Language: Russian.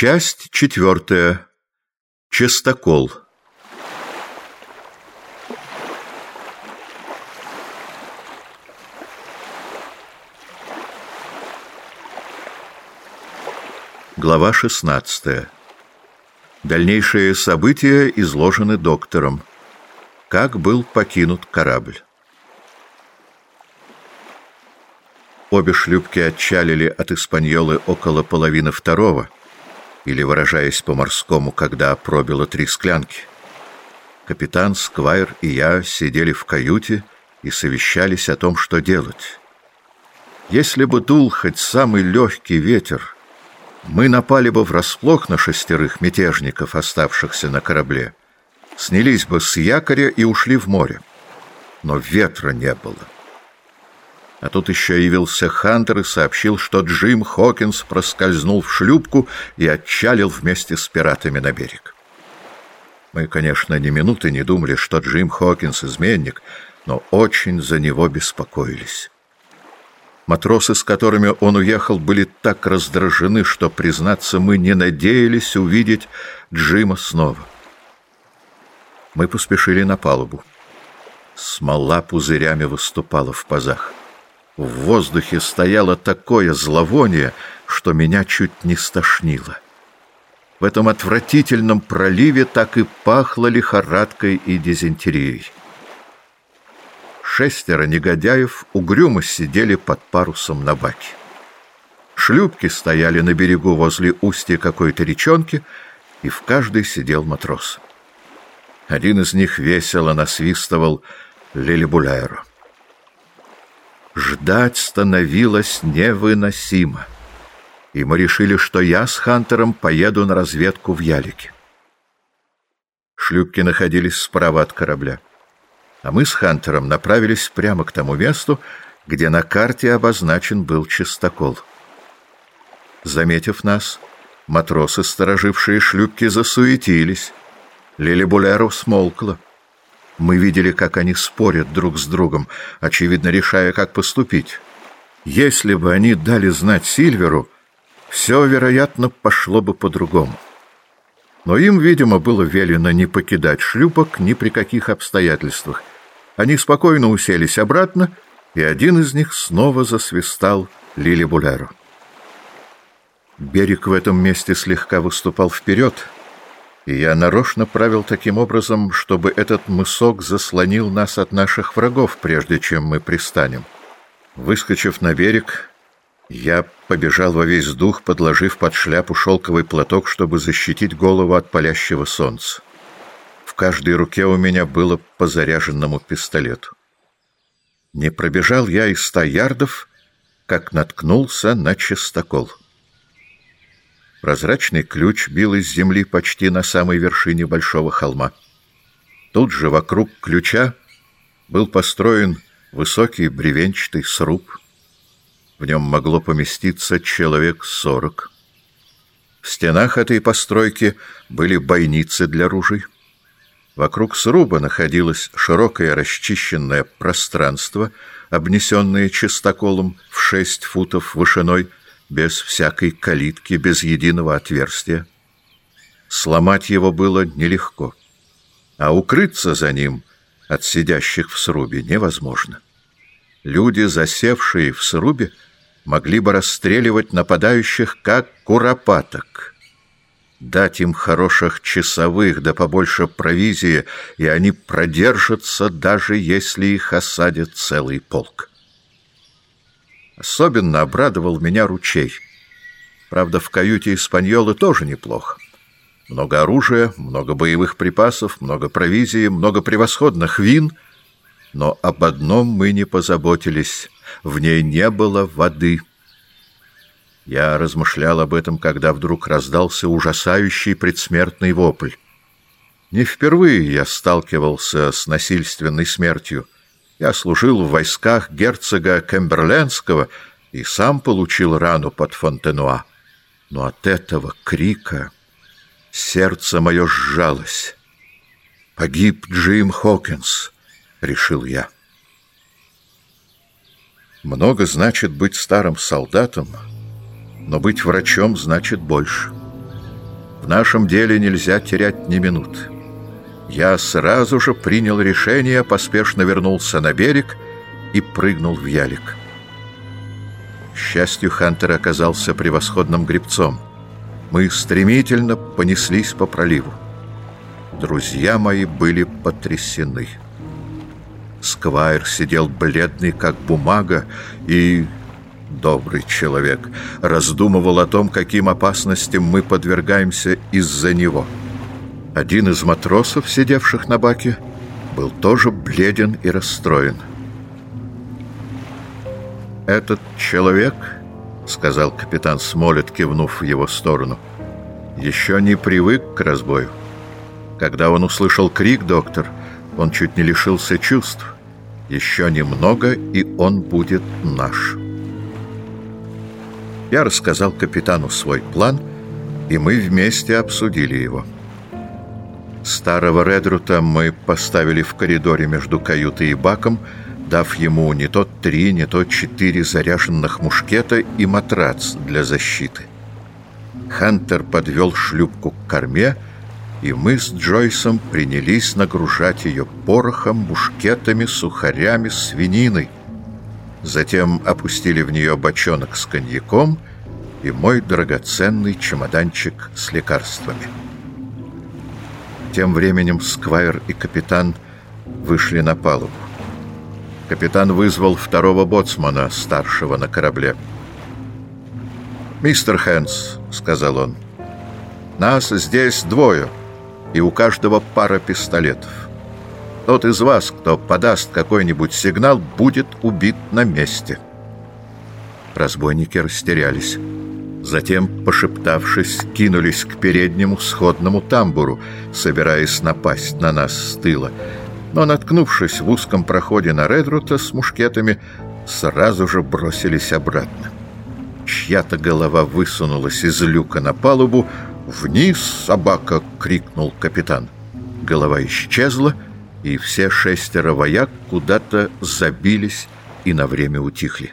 Часть четвертая. Чистокол. Глава шестнадцатая. Дальнейшие события изложены доктором. Как был покинут корабль. Обе шлюпки отчалили от Испаньолы около половины второго, или, выражаясь по-морскому, когда пробило три склянки. Капитан, Сквайр и я сидели в каюте и совещались о том, что делать. Если бы дул хоть самый легкий ветер, мы напали бы врасплох на шестерых мятежников, оставшихся на корабле, снялись бы с якоря и ушли в море. Но ветра не было. А тут еще явился Хантер и сообщил, что Джим Хокинс проскользнул в шлюпку и отчалил вместе с пиратами на берег. Мы, конечно, ни минуты не думали, что Джим Хокинс — изменник, но очень за него беспокоились. Матросы, с которыми он уехал, были так раздражены, что, признаться, мы не надеялись увидеть Джима снова. Мы поспешили на палубу. Смола пузырями выступала в пазах. В воздухе стояло такое зловоние, что меня чуть не стошнило. В этом отвратительном проливе так и пахло лихорадкой и дизентерией. Шестеро негодяев угрюмо сидели под парусом на баке. Шлюпки стояли на берегу возле устья какой-то речонки, и в каждой сидел матрос. Один из них весело насвистывал Лилибулайро. Ждать становилось невыносимо, и мы решили, что я с Хантером поеду на разведку в Ялике. Шлюпки находились справа от корабля, а мы с Хантером направились прямо к тому месту, где на карте обозначен был чистокол. Заметив нас, матросы, сторожившие шлюпки, засуетились. Лили Буляру смолкла. Мы видели, как они спорят друг с другом, очевидно, решая, как поступить. Если бы они дали знать Сильверу, все, вероятно, пошло бы по-другому. Но им, видимо, было велено не покидать шлюпок ни при каких обстоятельствах. Они спокойно уселись обратно, и один из них снова засвистал Лили Буляру. Берег в этом месте слегка выступал вперед — и я нарочно правил таким образом, чтобы этот мысок заслонил нас от наших врагов, прежде чем мы пристанем. Выскочив на берег, я побежал во весь дух, подложив под шляпу шелковый платок, чтобы защитить голову от палящего солнца. В каждой руке у меня было по заряженному пистолету. Не пробежал я и ста ярдов, как наткнулся на чистокол. Прозрачный ключ бил из земли почти на самой вершине большого холма. Тут же вокруг ключа был построен высокий бревенчатый сруб. В нем могло поместиться человек сорок. В стенах этой постройки были бойницы для ружей. Вокруг сруба находилось широкое расчищенное пространство, обнесенное чистоколом в шесть футов вышиной, без всякой калитки, без единого отверстия. Сломать его было нелегко, а укрыться за ним от сидящих в срубе невозможно. Люди, засевшие в срубе, могли бы расстреливать нападающих, как куропаток. Дать им хороших часовых, да побольше провизии, и они продержатся, даже если их осадит целый полк. Особенно обрадовал меня ручей. Правда, в каюте Испаньолы тоже неплохо. Много оружия, много боевых припасов, много провизии, много превосходных вин. Но об одном мы не позаботились. В ней не было воды. Я размышлял об этом, когда вдруг раздался ужасающий предсмертный вопль. Не впервые я сталкивался с насильственной смертью. Я служил в войсках герцога Кемберлендского и сам получил рану под Фонтенуа. Но от этого крика сердце мое сжалось. «Погиб Джим Хокинс», — решил я. Много значит быть старым солдатом, но быть врачом значит больше. В нашем деле нельзя терять ни минуты. Я сразу же принял решение, поспешно вернулся на берег и прыгнул в ялик. К счастью, Хантер оказался превосходным гребцом. Мы стремительно понеслись по проливу. Друзья мои были потрясены. Сквайр сидел бледный, как бумага, и, добрый человек, раздумывал о том, каким опасностям мы подвергаемся из-за него. Один из матросов, сидевших на баке, был тоже бледен и расстроен. «Этот человек, — сказал капитан Смолет, кивнув в его сторону, — еще не привык к разбою. Когда он услышал крик, доктор, он чуть не лишился чувств. Еще немного, и он будет наш». Я рассказал капитану свой план, и мы вместе обсудили его. Старого Редрута мы поставили в коридоре между каютой и баком, дав ему не то три, не то четыре заряженных мушкета и матрац для защиты. Хантер подвел шлюпку к корме, и мы с Джойсом принялись нагружать ее порохом, мушкетами, сухарями, свининой. Затем опустили в нее бочонок с коньяком и мой драгоценный чемоданчик с лекарствами. Тем временем Сквайр и капитан вышли на палубу. Капитан вызвал второго боцмана, старшего на корабле. «Мистер Хэнс», — сказал он, — «нас здесь двое, и у каждого пара пистолетов. Тот из вас, кто подаст какой-нибудь сигнал, будет убит на месте». Разбойники растерялись. Затем, пошептавшись, кинулись к переднему сходному тамбуру, собираясь напасть на нас с тыла. Но, наткнувшись в узком проходе на Редрута с мушкетами, сразу же бросились обратно. Чья-то голова высунулась из люка на палубу. «Вниз, собака!» — крикнул капитан. Голова исчезла, и все шестеро вояк куда-то забились и на время утихли.